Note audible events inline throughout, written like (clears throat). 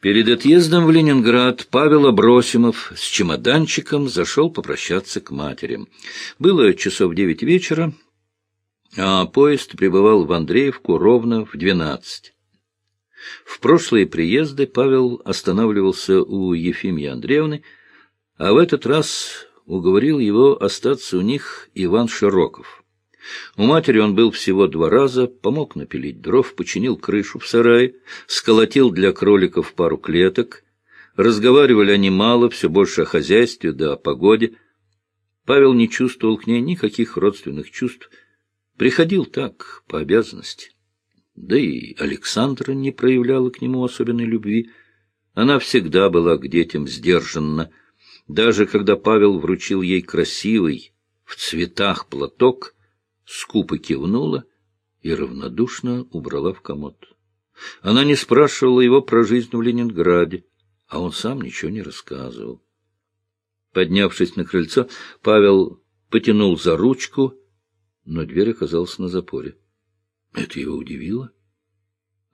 Перед отъездом в Ленинград Павел Абросимов с чемоданчиком зашел попрощаться к матери. Было часов девять вечера, а поезд прибывал в Андреевку ровно в двенадцать. В прошлые приезды Павел останавливался у Ефимии Андреевны, а в этот раз уговорил его остаться у них Иван Широков. У матери он был всего два раза, помог напилить дров, починил крышу в сарае, сколотил для кроликов пару клеток. Разговаривали они мало, все больше о хозяйстве да о погоде. Павел не чувствовал к ней никаких родственных чувств. Приходил так, по обязанности. Да и Александра не проявляла к нему особенной любви. Она всегда была к детям сдержанна. Даже когда Павел вручил ей красивый, в цветах платок — скупо кивнула и равнодушно убрала в комод. Она не спрашивала его про жизнь в Ленинграде, а он сам ничего не рассказывал. Поднявшись на крыльцо, Павел потянул за ручку, но дверь оказалась на запоре. Это его удивило.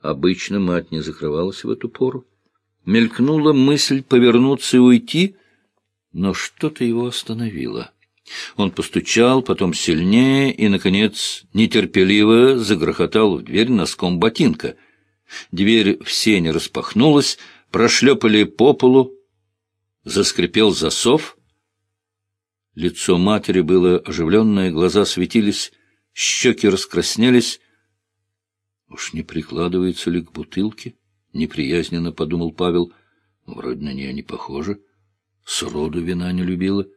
Обычно мать не закрывалась в эту пору. Мелькнула мысль повернуться и уйти, но что-то его остановило. Он постучал, потом сильнее и, наконец, нетерпеливо загрохотал в дверь носком ботинка. Дверь в сене распахнулась, прошлепали по полу, заскрипел засов. Лицо матери было оживленное, глаза светились, щеки раскраснелись. Уж не прикладывается ли к бутылке? Неприязненно подумал Павел. Вроде на нее не похоже. Сроду вина не любила. —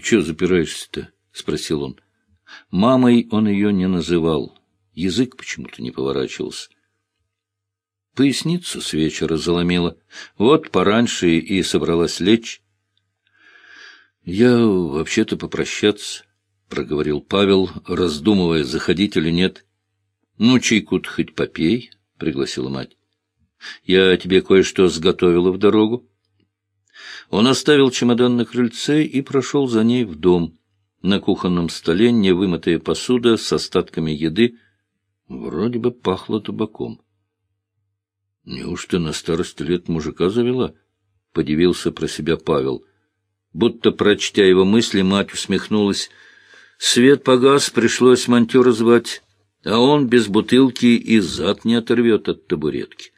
чего запираешься-то? — спросил он. Мамой он ее не называл. Язык почему-то не поворачивался. Поясницу с вечера заломила. Вот пораньше и собралась лечь. — Я вообще-то попрощаться, — проговорил Павел, раздумывая, заходить или нет. — Ну, чайку-то хоть попей, — пригласила мать. — Я тебе кое-что сготовила в дорогу. Он оставил чемодан на крыльце и прошел за ней в дом. На кухонном столе невымытая посуда с остатками еды вроде бы пахло табаком. Неужто на старости лет мужика завела? — подивился про себя Павел. Будто, прочтя его мысли, мать усмехнулась. Свет погас, пришлось монтера звать, а он без бутылки и зад не оторвет от табуретки.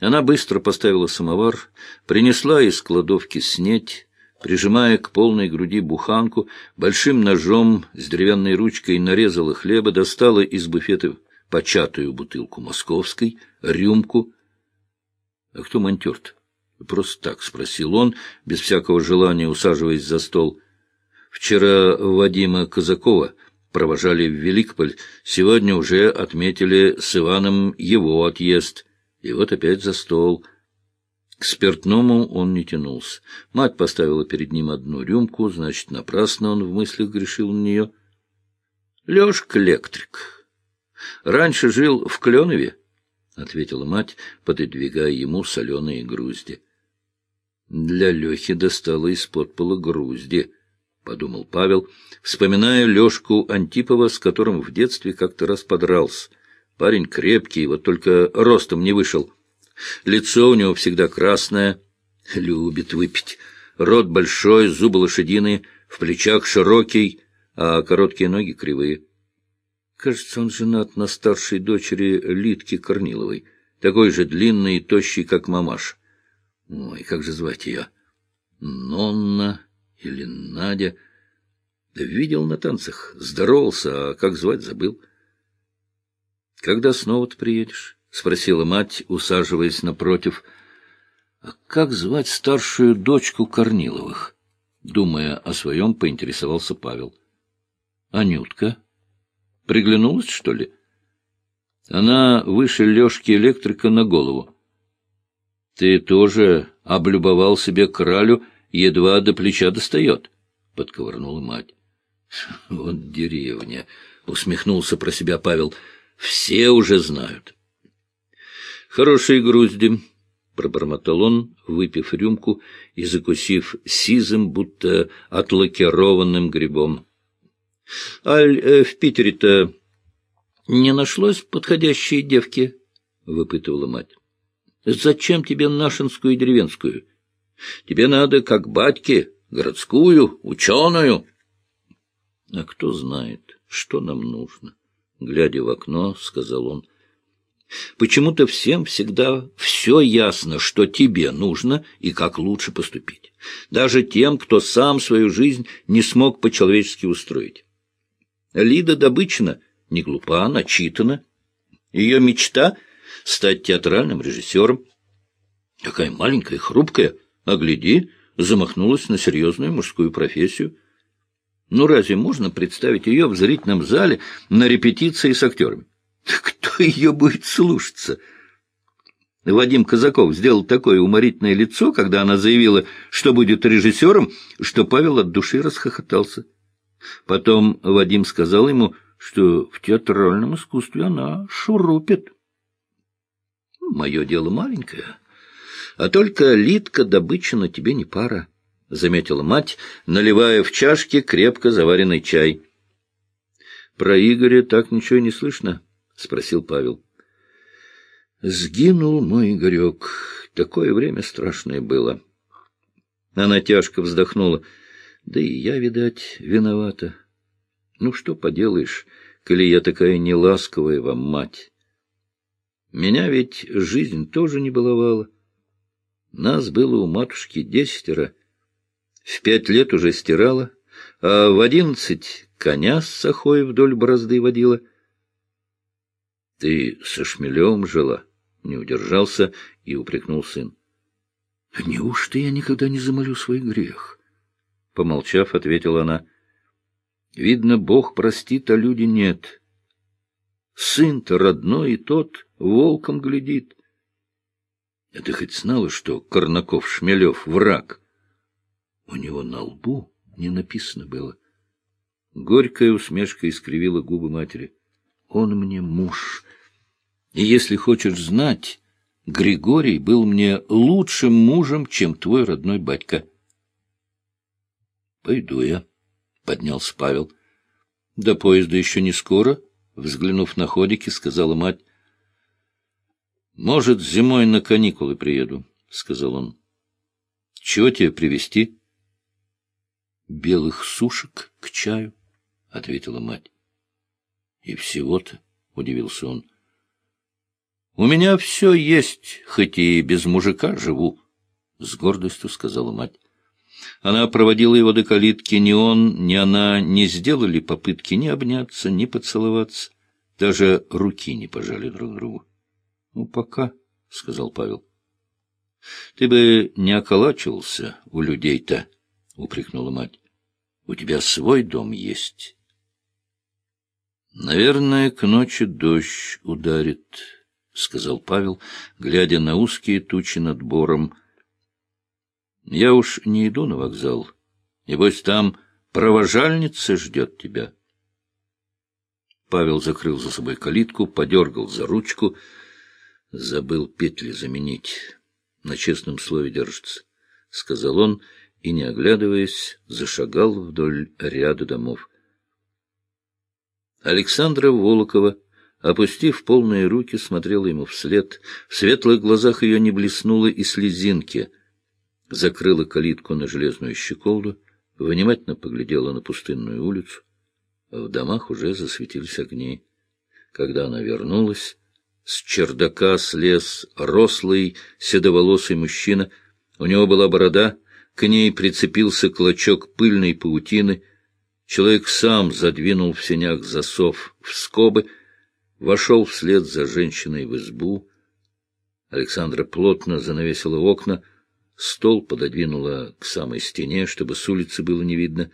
Она быстро поставила самовар, принесла из кладовки снеть, прижимая к полной груди буханку, большим ножом с деревянной ручкой нарезала хлеба, достала из буфета початую бутылку московской, рюмку. — А кто монтер-то? — Просто так спросил он, без всякого желания усаживаясь за стол. Вчера Вадима Казакова провожали в Великополь, сегодня уже отметили с Иваном его отъезд — и вот опять за стол. К спиртному он не тянулся. Мать поставила перед ним одну рюмку, значит, напрасно он в мыслях грешил на нее. — Лешка электрик. Раньше жил в Кленове, — ответила мать, пододвигая ему соленые грузди. Для Лехи достала из-под пола грузди, — подумал Павел, вспоминая Лешку Антипова, с которым в детстве как-то раз подрался. Парень крепкий, вот только ростом не вышел. Лицо у него всегда красное, любит выпить. Рот большой, зубы лошадиные, в плечах широкий, а короткие ноги кривые. Кажется, он женат на старшей дочери Литки Корниловой, такой же длинный и тощий, как мамаш. Ой, как же звать ее? Нонна или Надя? Видел на танцах, здоровался, а как звать забыл. — Когда снова ты приедешь? — спросила мать, усаживаясь напротив. — А как звать старшую дочку Корниловых? Думая о своем, поинтересовался Павел. — Анютка. Приглянулась, что ли? Она выше Лешки электрика на голову. — Ты тоже облюбовал себе кралю, едва до плеча достает, — подковырнула мать. — Вот деревня, — усмехнулся про себя Павел, — все уже знают. Хорошие грузди, — пробормотал он, выпив рюмку и закусив сизым, будто отлакированным грибом. — Аль, э, в Питере-то не нашлось подходящей девки? — выпытывала мать. Зачем тебе нашинскую и деревенскую? Тебе надо, как батьке, городскую, ученую. А кто знает, что нам нужно? Глядя в окно, сказал он. Почему-то всем всегда все ясно, что тебе нужно и как лучше поступить. Даже тем, кто сам свою жизнь не смог по-человечески устроить. Лида Добычина не глупа, начитана. Ее мечта — стать театральным режиссером. Какая маленькая, хрупкая, а гляди, замахнулась на серьезную мужскую профессию. Ну разве можно представить ее в зрительном зале на репетиции с актерами? Кто ее будет слушаться? Вадим Казаков сделал такое уморительное лицо, когда она заявила, что будет режиссером, что Павел от души расхохотался. Потом Вадим сказал ему, что в театральном искусстве она шурупит. Мое дело маленькое, а только Литка Добычина тебе не пара, — заметила мать, наливая в чашке крепко заваренный чай. Про Игоря так ничего не слышно. — спросил Павел. Сгинул мой Игорек. Такое время страшное было. Она тяжко вздохнула. Да и я, видать, виновата. Ну, что поделаешь, коли я такая неласковая вам мать. Меня ведь жизнь тоже не баловала. Нас было у матушки десятеро. В пять лет уже стирала, а в одиннадцать коня с сахой вдоль борозды водила — ты со Шмелевым жила? Не удержался и упрекнул сын. — Неужто я никогда не замолю свой грех? Помолчав, ответила она. — Видно, Бог простит, а люди нет. Сын-то родной, и тот волком глядит. А ты хоть знала, что Корнаков-Шмелев — враг? У него на лбу не написано было. Горькая усмешка искривила губы матери. Он мне муж, и если хочешь знать, Григорий был мне лучшим мужем, чем твой родной батька. — Пойду я, — поднялся Павел. — До поезда еще не скоро, — взглянув на ходики, сказала мать. — Может, зимой на каникулы приеду, — сказал он. — Чего тебе привезти? — Белых сушек к чаю, — ответила мать. — И всего-то, — удивился он. У меня все есть, хоть и без мужика живу, — с гордостью сказала мать. Она проводила его до калитки, ни он, ни она не сделали попытки ни обняться, ни поцеловаться, даже руки не пожали друг другу. — Ну, пока, — сказал Павел. — Ты бы не околачивался у людей-то, — упрекнула мать. — У тебя свой дом есть. — Наверное, к ночи дождь ударит, — сказал Павел, глядя на узкие тучи над бором. — Я уж не иду на вокзал. Небось, там провожальница ждет тебя. Павел закрыл за собой калитку, подергал за ручку. Забыл петли заменить. На честном слове держится, — сказал он, и, не оглядываясь, зашагал вдоль ряда домов. Александра Волокова опустив полные руки, смотрела ему вслед. В светлых глазах ее не блеснуло и слезинки. Закрыла калитку на железную щеколду, внимательно поглядела на пустынную улицу. В домах уже засветились огни. Когда она вернулась, с чердака слез рослый, седоволосый мужчина. У него была борода, к ней прицепился клочок пыльной паутины. Человек сам задвинул в сенях засов в скобы — вошел вслед за женщиной в избу. Александра плотно занавесила окна, стол пододвинула к самой стене, чтобы с улицы было не видно.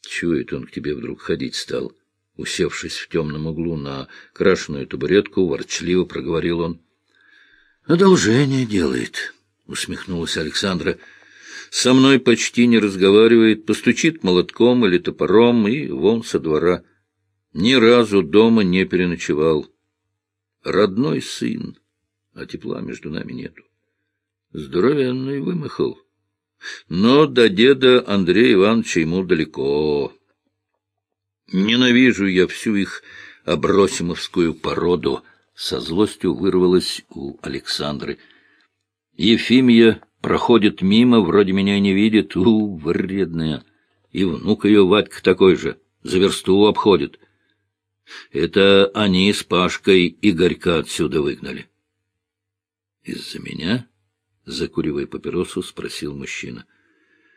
Чего это он к тебе вдруг ходить стал? Усевшись в темном углу на крашеную табуретку, ворчливо проговорил он. — Одолжение делает, — усмехнулась Александра. — Со мной почти не разговаривает, постучит молотком или топором и вон со двора — ни разу дома не переночевал. Родной сын, а тепла между нами нету. Здоровенный вымахал. Но до деда Андрея Ивановича ему далеко. Ненавижу я всю их обросимовскую породу, Со злостью вырвалось у Александры. Ефимия проходит мимо, вроде меня не видит. У, вредная. И внук ее Вадька такой же, за версту обходит. Это они с Пашкой Игорька отсюда выгнали. — Из-за меня? — закуривая папиросу, спросил мужчина.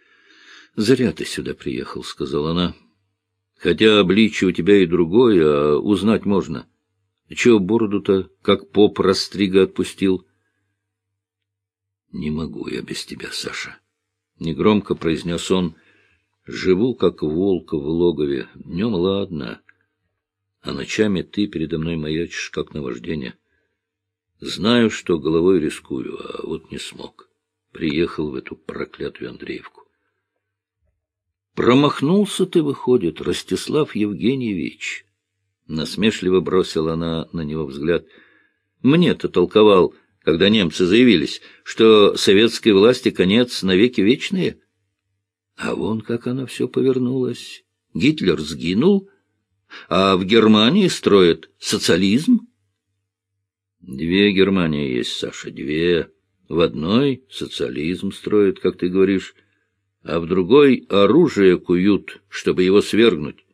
— Зря ты сюда приехал, — сказала она. — Хотя обличие у тебя и другое, а узнать можно. Чего бороду-то, как поп растрига отпустил? — Не могу я без тебя, Саша, — негромко произнес он. — Живу, как волк в логове. Днем ладно, а ночами ты передо мной маячишь, как наваждение. Знаю, что головой рискую, а вот не смог. Приехал в эту проклятую Андреевку. Промахнулся ты, выходит, Ростислав Евгеньевич. Насмешливо бросила она на него взгляд. Мне-то толковал, когда немцы заявились, что советской власти конец навеки вечные. А вон как она все повернулась. Гитлер сгинул, а в Германии строят социализм. Две Германии есть, Саша, две. В одной социализм строят, как ты говоришь, а в другой оружие куют, чтобы его свергнуть.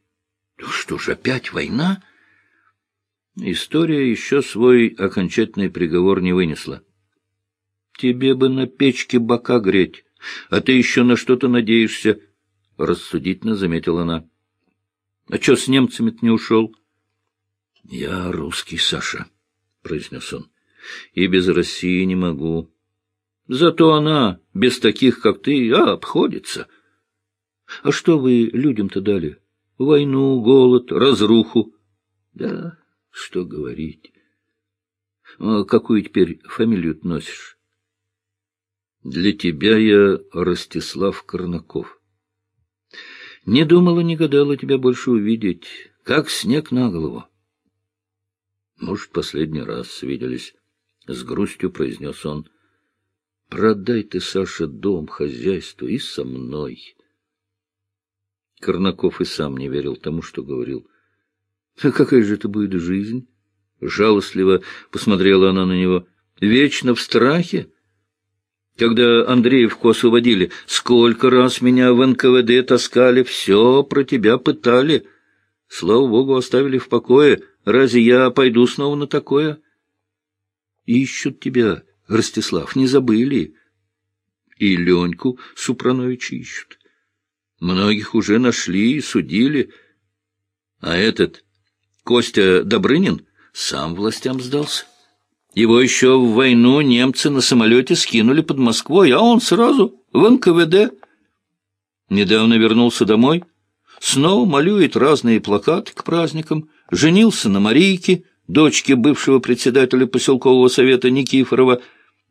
Что ж, опять война? История еще свой окончательный приговор не вынесла. Тебе бы на печке бока греть, а ты еще на что-то надеешься, — рассудительно заметила она. — А что с немцами-то не ушел? — Я русский, Саша, — произнес он, — и без России не могу. Зато она, без таких, как ты, а, обходится. А что вы людям-то дали? Войну, голод, разруху. Да, что говорить. А какую теперь фамилию носишь? Для тебя я Ростислав Корнаков. Не думала, не гадала тебя больше увидеть, как снег на голову. Может, последний раз виделись, — с грустью произнес он. Продай ты, Саша, дом, хозяйство и со мной. Корнаков и сам не верил тому, что говорил. Какая же это будет жизнь? Жалостливо посмотрела она на него. Вечно в страхе? Когда Андреевку освободили, сколько раз меня в НКВД таскали, все про тебя пытали. Слава богу, оставили в покое. Разве я пойду снова на такое? Ищут тебя, Ростислав, не забыли. И Леньку Супрановича ищут. Многих уже нашли и судили. А этот, Костя Добрынин, сам властям сдался. Его еще в войну немцы на самолете скинули под Москвой, а он сразу в НКВД. Недавно вернулся домой, снова малюет разные плакаты к праздникам, женился на Марийке, дочке бывшего председателя поселкового совета Никифорова,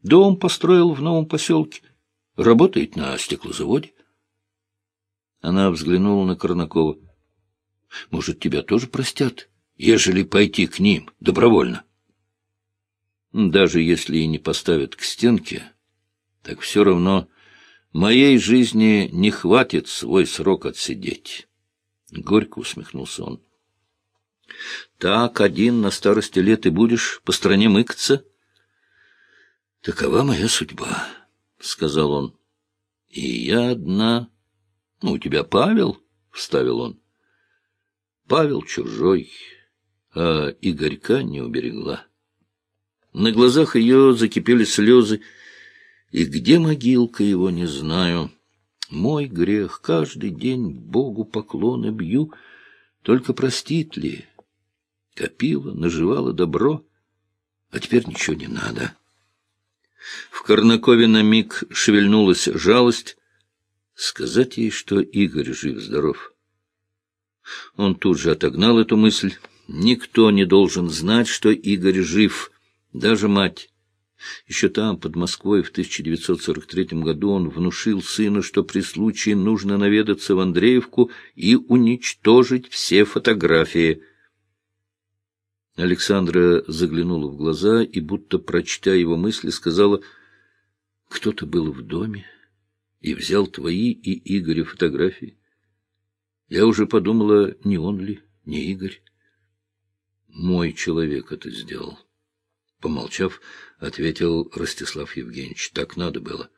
дом построил в новом поселке, работает на стеклозаводе. Она взглянула на Корнакова. — Может, тебя тоже простят, ежели пойти к ним добровольно? Даже если и не поставят к стенке, так все равно моей жизни не хватит свой срок отсидеть. Горько усмехнулся он. Так один на старости лет и будешь по стране мыкаться? Такова моя судьба, — сказал он. И я одна. Ну, у тебя Павел, — вставил он. Павел чужой, а Игорька не уберегла. На глазах ее закипели слезы, и где могилка его, не знаю. Мой грех, каждый день Богу поклоны бью, только простит ли? Копила, наживала добро, а теперь ничего не надо. В Корнакове на миг шевельнулась жалость. Сказать ей, что Игорь жив-здоров. Он тут же отогнал эту мысль. Никто не должен знать, что Игорь жив, даже мать. Еще там, под Москвой, в 1943 году он внушил сыну, что при случае нужно наведаться в Андреевку и уничтожить все фотографии. Александра заглянула в глаза и, будто прочтя его мысли, сказала, «Кто-то был в доме и взял твои и Игоря фотографии. Я уже подумала, не он ли, не Игорь. Мой человек это сделал. Помолчав, ответил Ростислав Евгеньевич. Так надо было.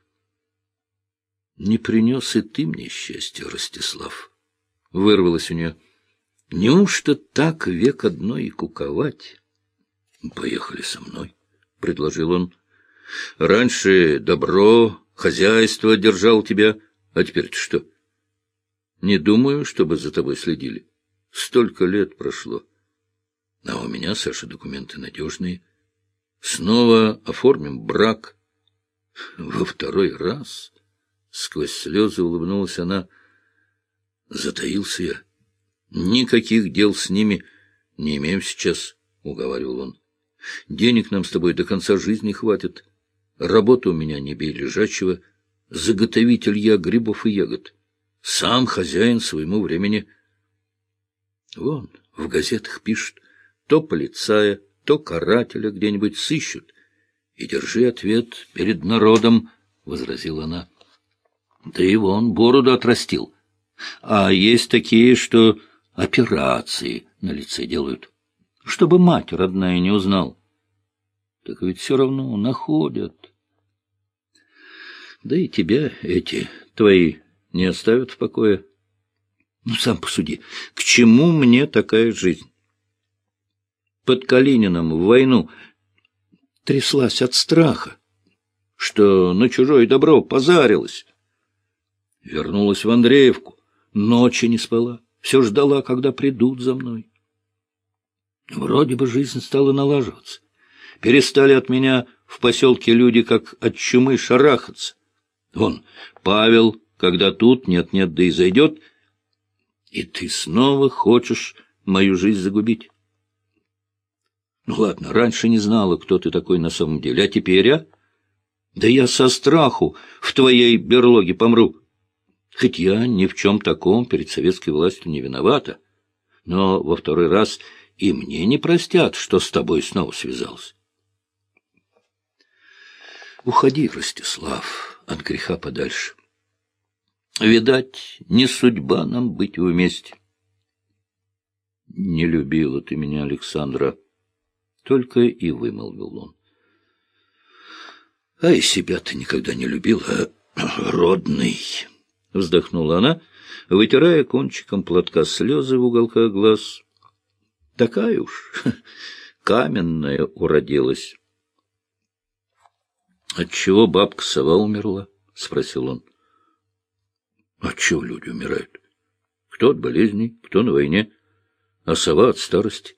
Не принес и ты мне счастья, Ростислав. Вырвалось у нее. Неужто так век одной и куковать? Поехали со мной, предложил он. Раньше добро, хозяйство держал тебя, а теперь что? Не думаю, чтобы за тобой следили. Столько лет прошло. А у меня, Саша, документы надежные. Снова оформим брак. Во второй раз, сквозь слезы улыбнулась она, затаился я. Никаких дел с ними не имеем сейчас, — уговаривал он. Денег нам с тобой до конца жизни хватит. Работа у меня не бей лежачего. Заготовитель я грибов и ягод. Сам хозяин своему времени. Вон, в газетах пишут, то полицая, то карателя где-нибудь сыщут. И держи ответ перед народом, — возразила она. Да и вон бороду отрастил. А есть такие, что операции на лице делают, чтобы мать родная не узнал. Так ведь все равно находят. Да и тебя эти твои не оставят в покое. Ну, сам посуди, к чему мне такая жизнь? Под Калининым в войну тряслась от страха, что на чужое добро позарилась. Вернулась в Андреевку, ночи не спала, все ждала, когда придут за мной. Вроде бы жизнь стала налаживаться. Перестали от меня в поселке люди, как от чумы, шарахаться. Вон, Павел, когда тут нет-нет, да и зайдет, и ты снова хочешь мою жизнь загубить. Ну ладно, раньше не знала, кто ты такой на самом деле, а теперь, а? Да я со страху в твоей берлоге помру. Хоть я ни в чем таком перед советской властью не виновата, но во второй раз и мне не простят, что с тобой снова связался. Уходи, Ростислав, от греха подальше. Видать, не судьба нам быть вместе. Не любила ты меня, Александра, только и вымолвил он. А и себя ты никогда не любила, (clears throat) родный, вздохнула она, вытирая кончиком платка слезы в уголках глаз. Такая уж (laughs) каменная уродилась. — Отчего бабка сова умерла? — спросил он. — Отчего люди умирают? Кто от болезней, кто на войне, а сова от старости.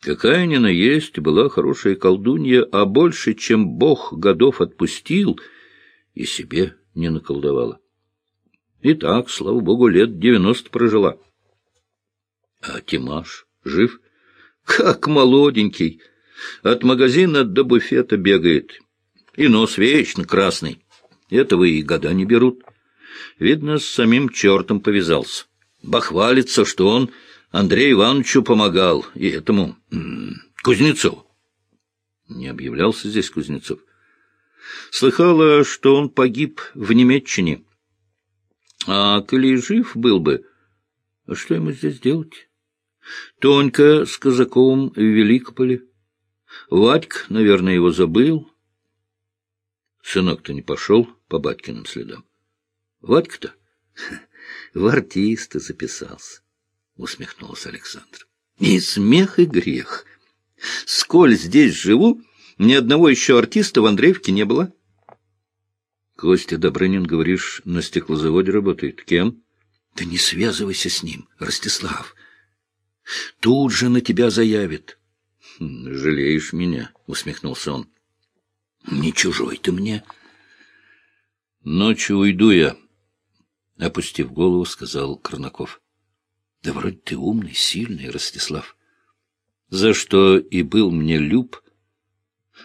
Какая ни на есть была хорошая колдунья, а больше, чем бог годов отпустил, и себе не наколдовала. И так, слава богу, лет девяносто прожила. А Тимаш жив? Как молоденький! От магазина до буфета бегает и нос вечно красный. Этого и года не берут. Видно, с самим чертом повязался. Бахвалится, что он Андрею Ивановичу помогал, и этому Кузнецову. Не объявлялся здесь Кузнецов. Слыхала, что он погиб в Немеччине. А коли жив был бы, что ему здесь делать? Тонька с Казаковым в Великополе. Вадька, наверное, его забыл. Сынок-то не пошел по батькиным следам. Вадька-то (laughs) в артиста записался, — усмехнулся Александр. И смех, и грех. Сколь здесь живу, ни одного еще артиста в Андреевке не было. Костя Добрынин, говоришь, на стеклозаводе работает. Кем? Да не связывайся с ним, Ростислав. Тут же на тебя заявит. «Хм, — Жалеешь меня, — усмехнулся он. Не чужой ты мне. Ночью уйду я, — опустив голову, сказал Корнаков. Да вроде ты умный, сильный, Ростислав. За что и был мне люб,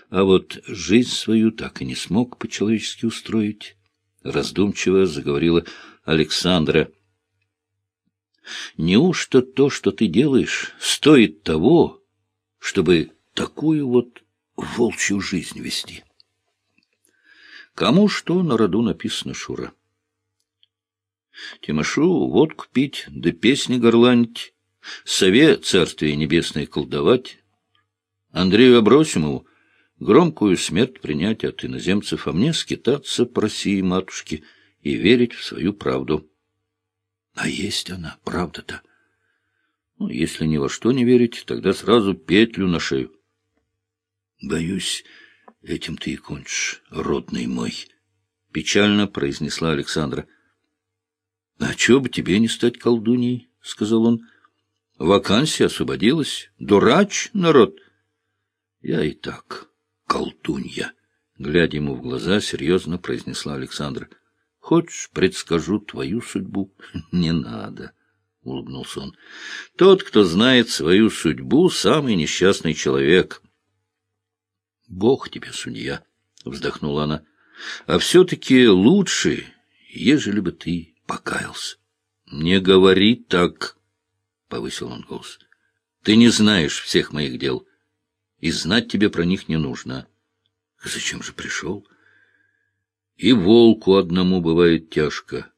а вот жизнь свою так и не смог по-человечески устроить. Раздумчиво заговорила Александра. Неужто то, что ты делаешь, стоит того, чтобы такую вот волчью жизнь вести? Кому что на роду написано, Шура? Тимошу водку пить, да песни горланить, сове царствие небесное колдовать, Андрею Абросимову громкую смерть принять от иноземцев, а мне скитаться по России матушки и верить в свою правду. А есть она, правда-то? Ну, если ни во что не верить, тогда сразу петлю на шею. Боюсь, этим ты и кончишь, родный мой, — печально произнесла Александра. — А чего бы тебе не стать колдуньей? — сказал он. — Вакансия освободилась. Дурач, народ. Я и так колдунья, — глядя ему в глаза, серьезно произнесла Александра. — Хочешь, предскажу твою судьбу? Не надо, — улыбнулся он. Тот, кто знает свою судьбу, самый несчастный человек. Бог тебе судья, — вздохнула она. А все-таки лучше, ежели бы ты покаялся. Не говори так, — повысил он голос. Ты не знаешь всех моих дел, и знать тебе про них не нужно. Зачем же пришел? — и волку одному бывает тяжко.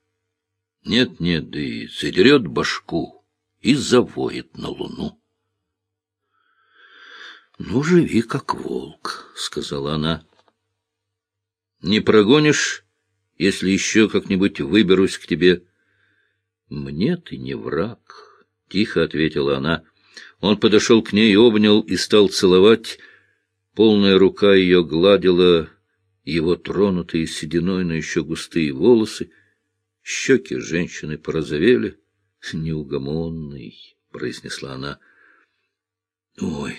Нет-нет, да и задерет башку и завоет на луну. — Ну, живи как волк, — сказала она. — Не прогонишь, если еще как-нибудь выберусь к тебе? — Мне ты не враг, — тихо ответила она. Он подошел к ней, обнял и стал целовать. Полная рука ее гладила его тронутые сединой, но еще густые волосы, щеки женщины порозовели. — Неугомонный, — произнесла она. — Ой,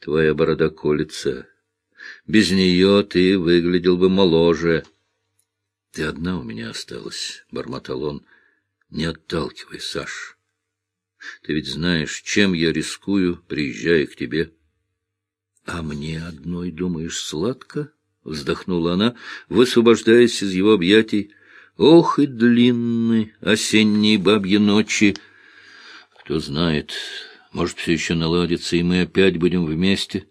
твоя борода колется. Без нее ты выглядел бы моложе. — Ты одна у меня осталась, — бормотал он. — Не отталкивай, Саш. Ты ведь знаешь, чем я рискую, приезжая к тебе. — А мне одной, думаешь, сладко? —— вздохнула она, высвобождаясь из его объятий. «Ох и длинны осенние бабьи ночи! Кто знает, может, все еще наладится, и мы опять будем вместе».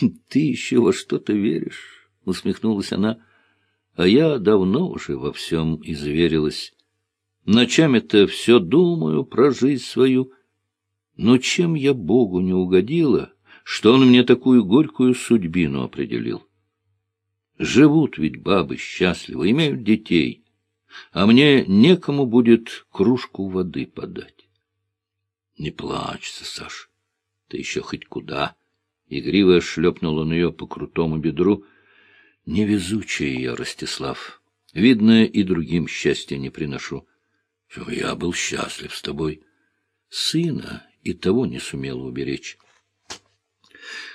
«Хм, «Ты еще во что-то веришь?» — усмехнулась она. «А я давно уже во всем изверилась. Ночами-то все думаю про жизнь свою. Но чем я Богу не угодила, что Он мне такую горькую судьбину определил?» Живут ведь бабы счастливо, имеют детей, а мне некому будет кружку воды подать. Не плачься, Саш, ты еще хоть куда. Игриво шлепнул он ее по крутому бедру. Невезучая я, Ростислав. Видно, и другим счастья не приношу. Я был счастлив с тобой. Сына и того не сумел уберечь.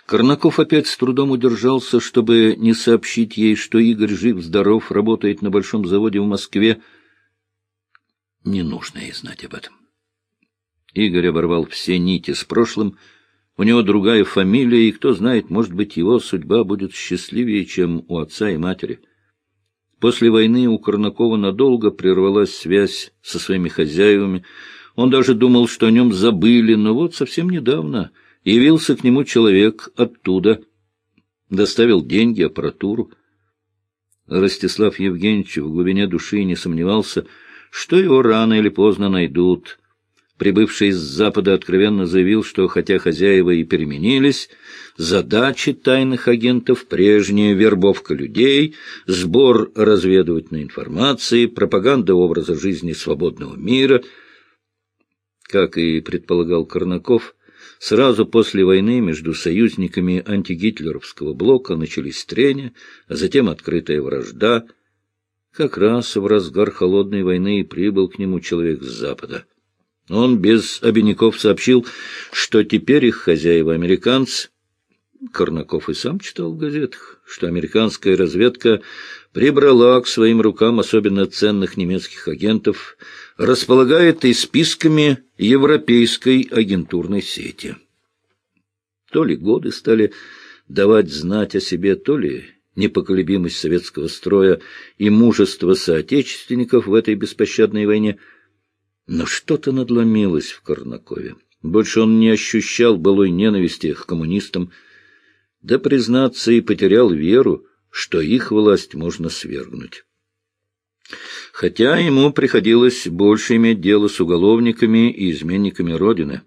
Корнаков опять с трудом удержался, чтобы не сообщить ей, что Игорь жив-здоров, работает на большом заводе в Москве. Не нужно ей знать об этом. Игорь оборвал все нити с прошлым. У него другая фамилия, и кто знает, может быть, его судьба будет счастливее, чем у отца и матери. После войны у Корнакова надолго прервалась связь со своими хозяевами. Он даже думал, что о нем забыли, но вот совсем недавно Явился к нему человек оттуда, доставил деньги, аппаратуру. Ростислав Евгеньевич в глубине души не сомневался, что его рано или поздно найдут. Прибывший с Запада откровенно заявил, что, хотя хозяева и переменились, задачи тайных агентов прежние — вербовка людей, сбор разведывательной информации, пропаганда образа жизни свободного мира. Как и предполагал Корнаков, Сразу после войны между союзниками антигитлеровского блока начались трения, а затем открытая вражда. Как раз в разгар холодной войны и прибыл к нему человек с Запада. Он без обиняков сообщил, что теперь их хозяева американцы. Корнаков и сам читал в газетах, что американская разведка прибрала к своим рукам особенно ценных немецких агентов, располагает и списками европейской агентурной сети. То ли годы стали давать знать о себе, то ли непоколебимость советского строя и мужество соотечественников в этой беспощадной войне. Но что-то надломилось в Корнакове. Больше он не ощущал былой ненависти к коммунистам, да, признаться, и потерял веру, что их власть можно свергнуть хотя ему приходилось больше иметь дело с уголовниками и изменниками Родины.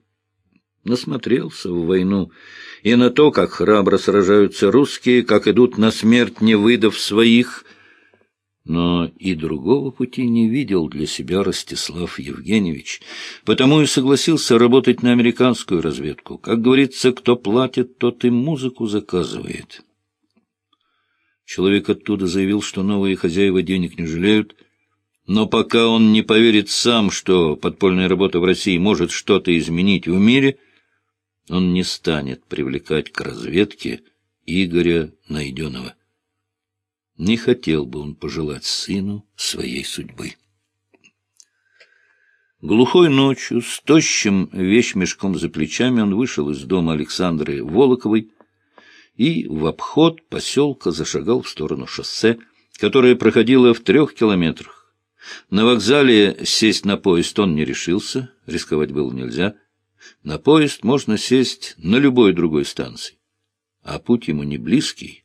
Насмотрелся в войну и на то, как храбро сражаются русские, как идут на смерть, не выдав своих. Но и другого пути не видел для себя Ростислав Евгеньевич, потому и согласился работать на американскую разведку. Как говорится, кто платит, тот и музыку заказывает. Человек оттуда заявил, что новые хозяева денег не жалеют, но пока он не поверит сам, что подпольная работа в России может что-то изменить в мире — он не станет привлекать к разведке Игоря Найденова. Не хотел бы он пожелать сыну своей судьбы. Глухой ночью, с тощим вещмешком за плечами, он вышел из дома Александры Волоковой и в обход поселка зашагал в сторону шоссе, которое проходило в трех километрах. На вокзале сесть на поезд он не решился, рисковать было нельзя — на поезд можно сесть на любой другой станции. А путь ему не близкий.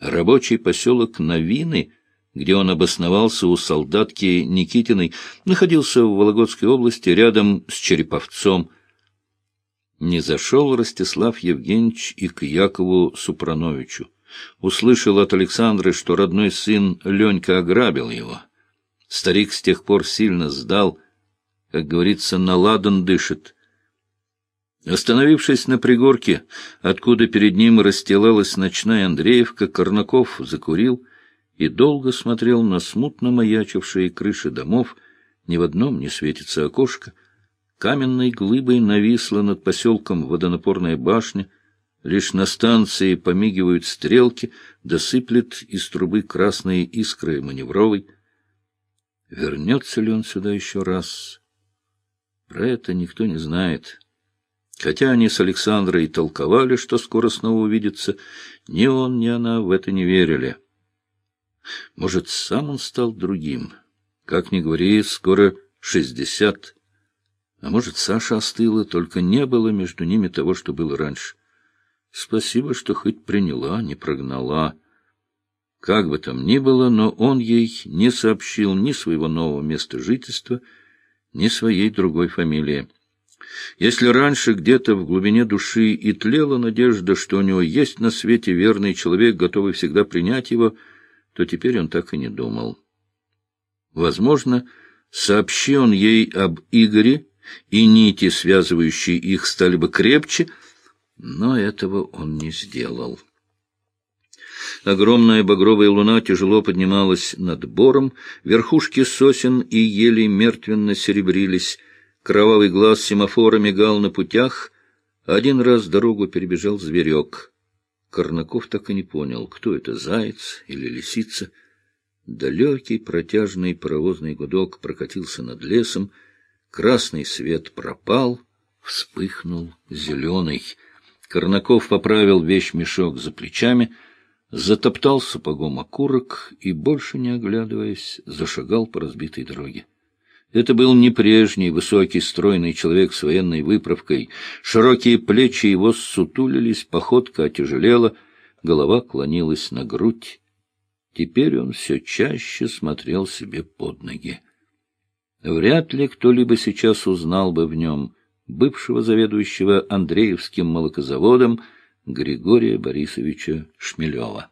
Рабочий поселок Новины, где он обосновался у солдатки Никитиной, находился в Вологодской области рядом с Череповцом. Не зашел Ростислав Евгеньевич и к Якову Супрановичу. Услышал от Александры, что родной сын Ленька ограбил его. Старик с тех пор сильно сдал, как говорится, наладан дышит. Остановившись на пригорке, откуда перед ним расстилалась ночная Андреевка, Корнаков закурил и долго смотрел на смутно маячившие крыши домов, ни в одном не светится окошко, каменной глыбой нависла над поселком водонапорная башня, лишь на станции помигивают стрелки, досыплет из трубы красные искры маневровой. Вернется ли он сюда еще раз? Про это никто не знает. Хотя они с Александрой толковали, что скоро снова увидятся, ни он, ни она в это не верили. Может, сам он стал другим. Как ни говори, скоро шестьдесят. А может, Саша остыла, только не было между ними того, что было раньше. Спасибо, что хоть приняла, не прогнала. Как бы там ни было, но он ей не сообщил ни своего нового места жительства, ни своей другой фамилии. Если раньше где-то в глубине души и тлела надежда, что у него есть на свете верный человек, готовый всегда принять его, то теперь он так и не думал. Возможно, сообщи он ей об Игоре, и нити, связывающие их, стали бы крепче, но этого он не сделал. Огромная багровая луна тяжело поднималась над бором, верхушки сосен и ели мертвенно серебрились, Кровавый глаз семафора мигал на путях. Один раз дорогу перебежал зверек. Корнаков так и не понял, кто это, заяц или лисица. Далекий протяжный паровозный гудок прокатился над лесом. Красный свет пропал, вспыхнул зеленый. Корнаков поправил вещь-мешок за плечами, затоптал сапогом окурок и, больше не оглядываясь, зашагал по разбитой дороге. Это был не прежний высокий стройный человек с военной выправкой. Широкие плечи его ссутулились, походка отяжелела, голова клонилась на грудь. Теперь он все чаще смотрел себе под ноги. Вряд ли кто-либо сейчас узнал бы в нем бывшего заведующего Андреевским молокозаводом Григория Борисовича Шмелева.